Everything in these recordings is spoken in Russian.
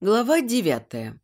Глава девятая.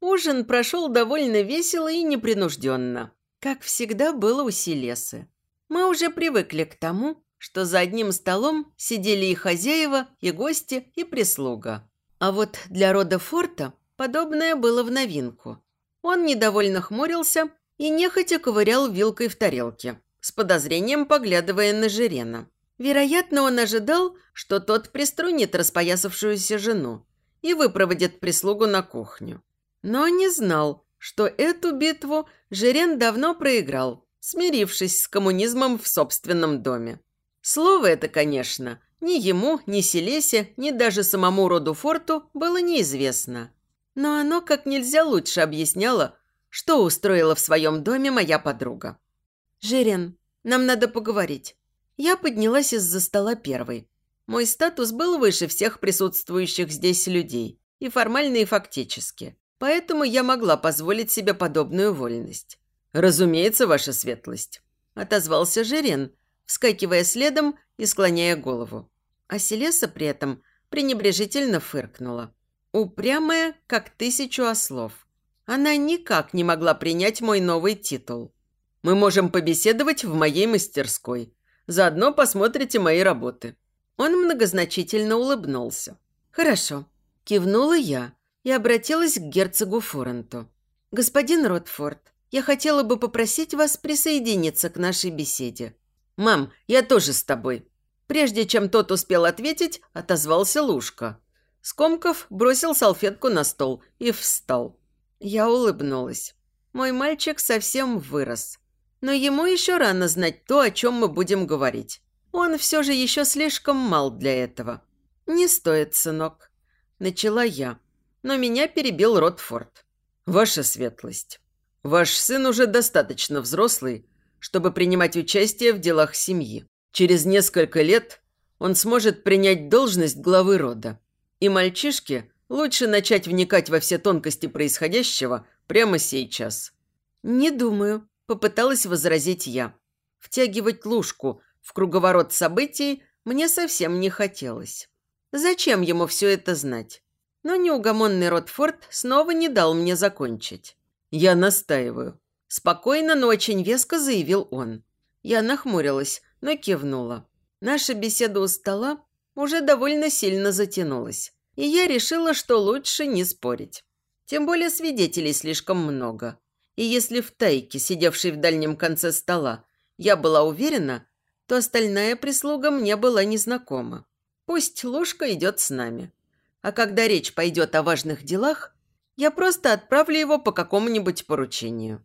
Ужин прошел довольно весело и непринужденно, как всегда было у Селесы. Мы уже привыкли к тому, что за одним столом сидели и хозяева, и гости, и прислуга. А вот для рода Форта подобное было в новинку. Он недовольно хмурился и нехотя ковырял вилкой в тарелке, с подозрением поглядывая на Жирена. Вероятно, он ожидал, что тот приструнит распоясавшуюся жену, и выпроводит прислугу на кухню. Но не знал, что эту битву Жирен давно проиграл, смирившись с коммунизмом в собственном доме. Слово это, конечно, ни ему, ни Селесе, ни даже самому роду Форту было неизвестно. Но оно как нельзя лучше объясняло, что устроила в своем доме моя подруга. «Жирен, нам надо поговорить». Я поднялась из-за стола первой, мой статус был выше всех присутствующих здесь людей, и формально, и фактически. Поэтому я могла позволить себе подобную вольность. «Разумеется, ваша светлость», – отозвался Жирен, вскакивая следом и склоняя голову. А Селеса при этом пренебрежительно фыркнула. Упрямая, как тысячу ослов. Она никак не могла принять мой новый титул. «Мы можем побеседовать в моей мастерской. Заодно посмотрите мои работы», он многозначительно улыбнулся. «Хорошо», – кивнула я и обратилась к герцогу Форенту. «Господин Ротфорд, я хотела бы попросить вас присоединиться к нашей беседе». «Мам, я тоже с тобой». Прежде чем тот успел ответить, отозвался Лушка. Скомков бросил салфетку на стол и встал. Я улыбнулась. Мой мальчик совсем вырос. Но ему еще рано знать то, о чем мы будем говорить. Он все же еще слишком мал для этого. «Не стоит, сынок», – начала я, но меня перебил Ротфорд. «Ваша светлость, ваш сын уже достаточно взрослый, чтобы принимать участие в делах семьи. Через несколько лет он сможет принять должность главы рода. И мальчишке лучше начать вникать во все тонкости происходящего прямо сейчас». «Не думаю», – попыталась возразить я. Втягивать лужку в круговорот событий мне совсем не хотелось. Зачем ему все это знать? Но неугомонный Ротфорд снова не дал мне закончить. «Я настаиваю», – спокойно, но очень веско заявил он. Я нахмурилась, но кивнула. Наша беседа у стола уже довольно сильно затянулась, и я решила, что лучше не спорить. Тем более свидетелей слишком много. И если в тайке, сидевшей в дальнем конце стола, я была уверена, то остальная прислуга мне была незнакома. Пусть ложка идет с нами. А когда речь пойдет о важных делах, я просто отправлю его по какому-нибудь поручению.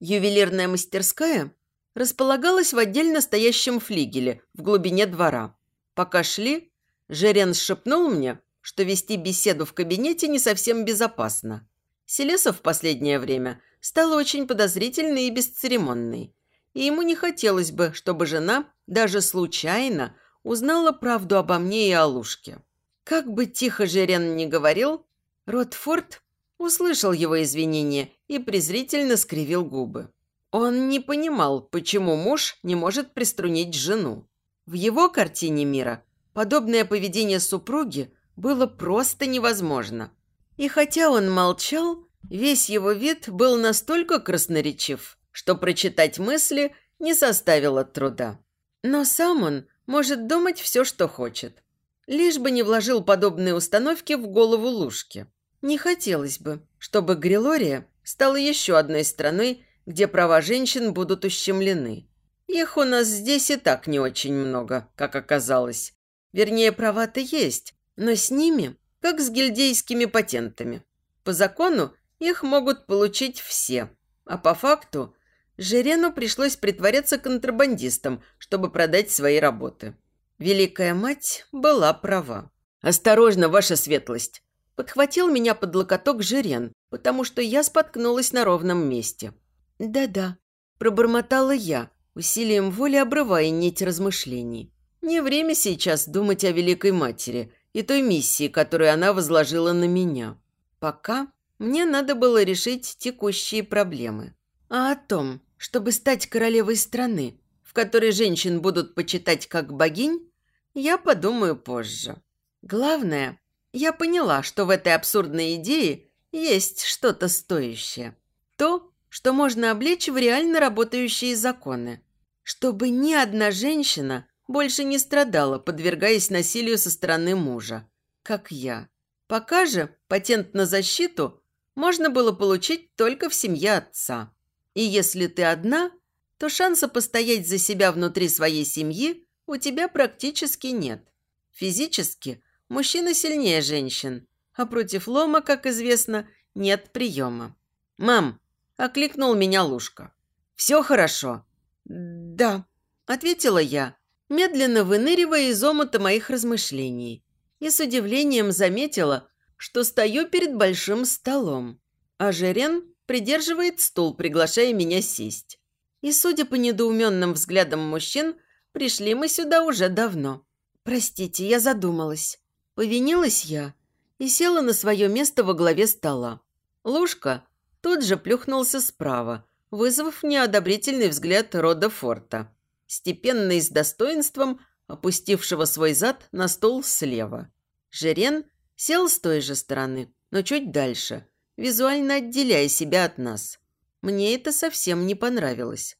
Ювелирная мастерская располагалась в отдельно стоящем флигеле в глубине двора. Пока шли, Жерен шепнул мне, что вести беседу в кабинете не совсем безопасно. Селеса в последнее время стала очень подозрительной и бесцеремонной и ему не хотелось бы, чтобы жена даже случайно узнала правду обо мне и о Лушке. Как бы тихо Жерен ни говорил, Ротфорд услышал его извинения и презрительно скривил губы. Он не понимал, почему муж не может приструнить жену. В его картине мира подобное поведение супруги было просто невозможно. И хотя он молчал, весь его вид был настолько красноречив, что прочитать мысли не составило труда. Но сам он может думать все, что хочет. Лишь бы не вложил подобные установки в голову Лушки. Не хотелось бы, чтобы Грилория стала еще одной страной, где права женщин будут ущемлены. Их у нас здесь и так не очень много, как оказалось. Вернее, права-то есть, но с ними, как с гильдейскими патентами. По закону их могут получить все, а по факту Жирену пришлось притворяться контрабандистом, чтобы продать свои работы. Великая мать была права. «Осторожно, ваша светлость!» Подхватил меня под локоток Жирен, потому что я споткнулась на ровном месте. «Да-да», – пробормотала я, усилием воли обрывая нить размышлений. Не время сейчас думать о Великой Матери и той миссии, которую она возложила на меня. Пока мне надо было решить текущие проблемы. А о том, чтобы стать королевой страны, в которой женщин будут почитать как богинь, я подумаю позже. Главное я поняла, что в этой абсурдной идее есть что-то стоящее. То, что можно облечь в реально работающие законы. Чтобы ни одна женщина больше не страдала, подвергаясь насилию со стороны мужа, как я. Пока же патент на защиту можно было получить только в семье отца. И если ты одна, то шанса постоять за себя внутри своей семьи у тебя практически нет. Физически мужчина сильнее женщин, а против лома, как известно, нет приема. «Мам!» – окликнул меня Лушка. «Все хорошо?» «Да», – ответила я, медленно выныривая из омута моих размышлений. И с удивлением заметила, что стою перед большим столом, а Жерен придерживает стул, приглашая меня сесть. И, судя по недоуменным взглядам мужчин, пришли мы сюда уже давно. «Простите, я задумалась». Повинилась я и села на свое место во главе стола. Лушка тут же плюхнулся справа, вызвав неодобрительный взгляд рода Форта, степенно с достоинством опустившего свой зад на стол слева. Жерен сел с той же стороны, но чуть дальше, визуально отделяя себя от нас. Мне это совсем не понравилось.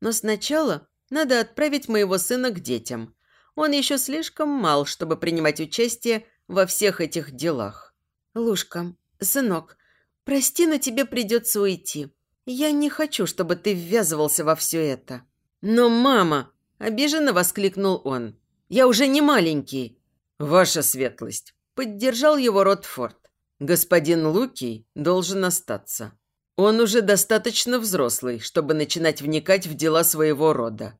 Но сначала надо отправить моего сына к детям. Он еще слишком мал, чтобы принимать участие во всех этих делах. «Лушка, сынок, прости, но тебе придется уйти. Я не хочу, чтобы ты ввязывался во все это». «Но мама!» – обиженно воскликнул он. «Я уже не маленький». «Ваша светлость!» – поддержал его Ротфорд. Господин Лукий должен остаться. Он уже достаточно взрослый, чтобы начинать вникать в дела своего рода.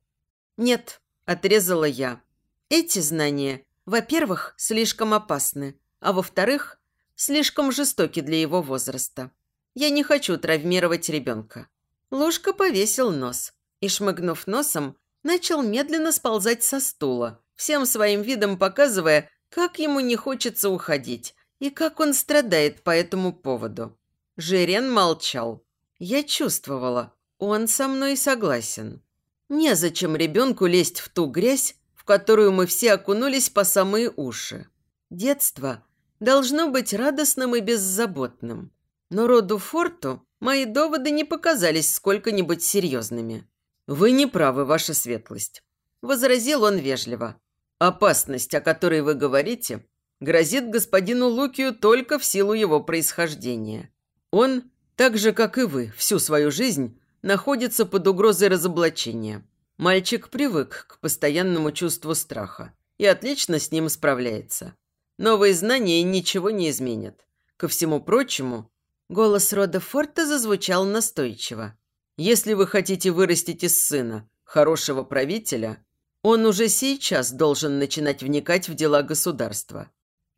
«Нет», – отрезала я. «Эти знания, во-первых, слишком опасны, а во-вторых, слишком жестоки для его возраста. Я не хочу травмировать ребенка». Ложка повесил нос и, шмыгнув носом, начал медленно сползать со стула, всем своим видом показывая, как ему не хочется уходить, и как он страдает по этому поводу. Жирен молчал. Я чувствовала, он со мной согласен. Незачем ребенку лезть в ту грязь, в которую мы все окунулись по самые уши. Детство должно быть радостным и беззаботным. Но роду Форту мои доводы не показались сколько-нибудь серьезными. «Вы не правы, ваша светлость», – возразил он вежливо. «Опасность, о которой вы говорите, грозит господину Лукию только в силу его происхождения. Он, так же, как и вы, всю свою жизнь находится под угрозой разоблачения. Мальчик привык к постоянному чувству страха и отлично с ним справляется. Новые знания ничего не изменят. Ко всему прочему, голос рода Форта зазвучал настойчиво. Если вы хотите вырастить из сына хорошего правителя, он уже сейчас должен начинать вникать в дела государства.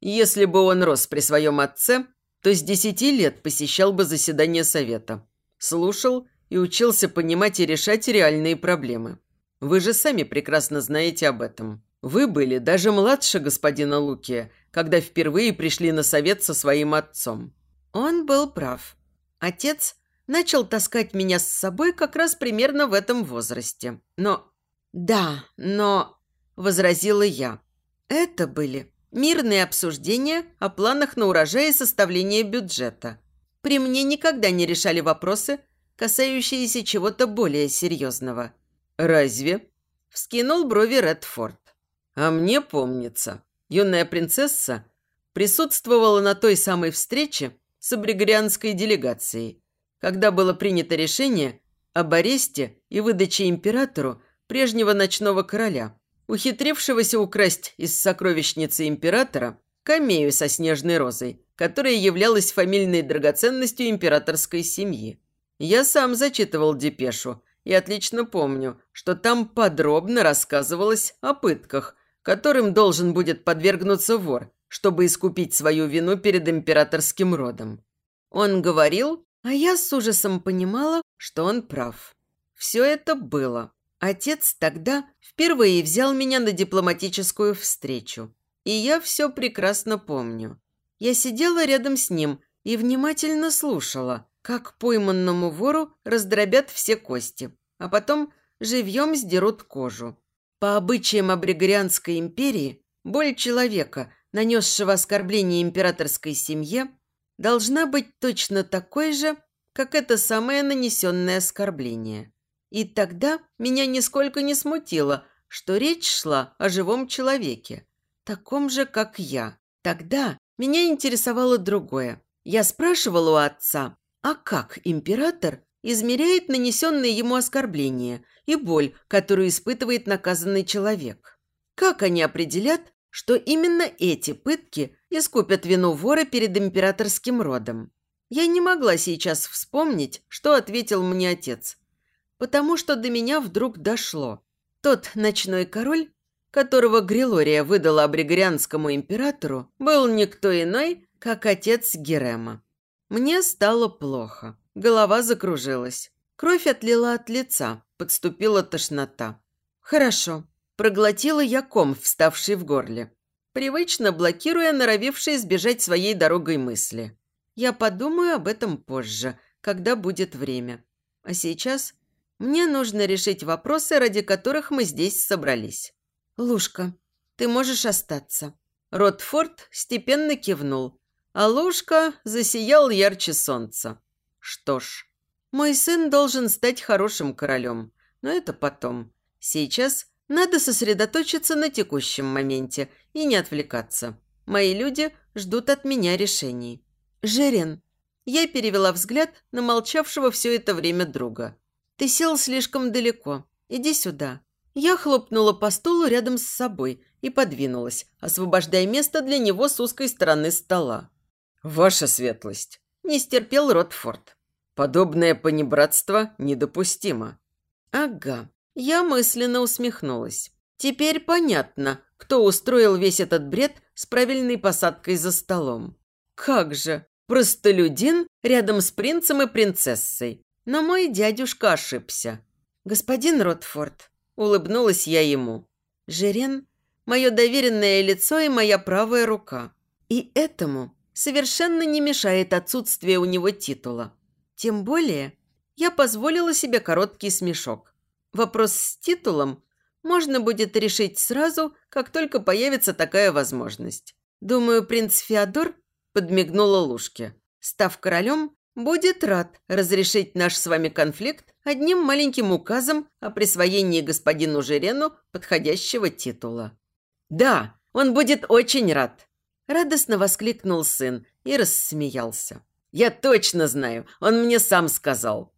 Если бы он рос при своем отце, то с десяти лет посещал бы заседания совета, слушал и учился понимать и решать реальные проблемы. Вы же сами прекрасно знаете об этом. Вы были даже младше господина Лукия, когда впервые пришли на совет со своим отцом. Он был прав. Отец начал таскать меня с собой как раз примерно в этом возрасте. Но... Да, но... Возразила я. Это были Мирные обсуждения о планах на урожай и составление бюджета. При мне никогда не решали вопросы, касающиеся чего-то более серьезного. «Разве?» – вскинул брови Редфорд. «А мне помнится, юная принцесса присутствовала на той самой встрече с абригорианской делегацией, когда было принято решение об аресте и выдаче императору прежнего ночного короля, ухитрившегося украсть из сокровищницы императора камею со снежной розой, которая являлась фамильной драгоценностью императорской семьи. Я сам зачитывал депешу и отлично помню, что там подробно рассказывалось о пытках, которым должен будет подвергнуться вор, чтобы искупить свою вину перед императорским родом. Он говорил, а я с ужасом понимала, что он прав. Все это было. Отец тогда впервые взял меня на дипломатическую встречу. И я все прекрасно помню. Я сидела рядом с ним и внимательно слушала, как пойманному вору раздробят все кости, а потом живьем сдерут кожу. По обычаям Абригорианской империи, боль человека, нанесшего оскорбление императорской семье, должна быть точно такой же, как это самое нанесенное оскорбление. И тогда меня нисколько не смутило, что речь шла о живом человеке, таком же, как я. Тогда меня интересовало другое. Я спрашивала у отца, а как император измеряет нанесенное ему оскорбление и боль, которую испытывает наказанный человек? Как они определят, что именно эти пытки искупят вину вора перед императорским родом? Я не могла сейчас вспомнить, что ответил мне отец, потому что до меня вдруг дошло. Тот ночной король, которого Грилория выдала абригорианскому императору, был никто иной, как отец Герема. Мне стало плохо. Голова закружилась. Кровь отлила от лица, подступила тошнота. «Хорошо», – проглотила я ком, вставший в горле, привычно блокируя норовившие сбежать своей дорогой мысли. Я подумаю об этом позже, когда будет время. А сейчас мне нужно решить вопросы, ради которых мы здесь собрались. «Лушка, ты можешь остаться». Ротфорд степенно кивнул, а Лушка засиял ярче солнца. Что ж, мой сын должен стать хорошим королем, но это потом. Сейчас надо сосредоточиться на текущем моменте и не отвлекаться. Мои люди ждут от меня решений. «Жерен». Я перевела взгляд на молчавшего все это время друга. «Ты сел слишком далеко. Иди сюда». Я хлопнула по стулу рядом с собой и подвинулась, освобождая место для него с узкой стороны стола. «Ваша светлость!» – не стерпел Ротфорд. «Подобное понебратство недопустимо». «Ага». Я мысленно усмехнулась. Теперь понятно, кто устроил весь этот бред с правильной посадкой за столом. Как же! Простолюдин рядом с принцем и принцессой. Но мой дядюшка ошибся. «Господин Ротфорд», – улыбнулась я ему. «Жерен – мое доверенное лицо и моя правая рука. И этому совершенно не мешает отсутствие у него титула. Тем более я позволила себе короткий смешок. Вопрос с титулом можно будет решить сразу, как только появится такая возможность. Думаю, принц Феодор подмигнула Лушке. Став королем, будет рад разрешить наш с вами конфликт одним маленьким указом о присвоении господину Жирену подходящего титула. «Да, он будет очень рад!» Радостно воскликнул сын и рассмеялся. «Я точно знаю, он мне сам сказал».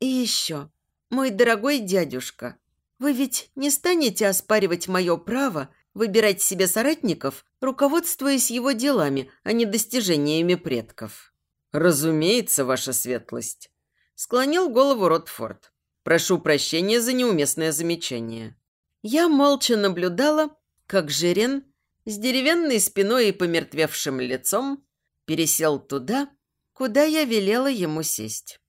«И еще, мой дорогой дядюшка, вы ведь не станете оспаривать мое право выбирать себе соратников, руководствуясь его делами, а не достижениями предков. «Разумеется, ваша светлость», – склонил голову Ротфорд. «Прошу прощения за неуместное замечание». Я молча наблюдала, как Жирен с деревянной спиной и помертвевшим лицом пересел туда, куда я велела ему сесть.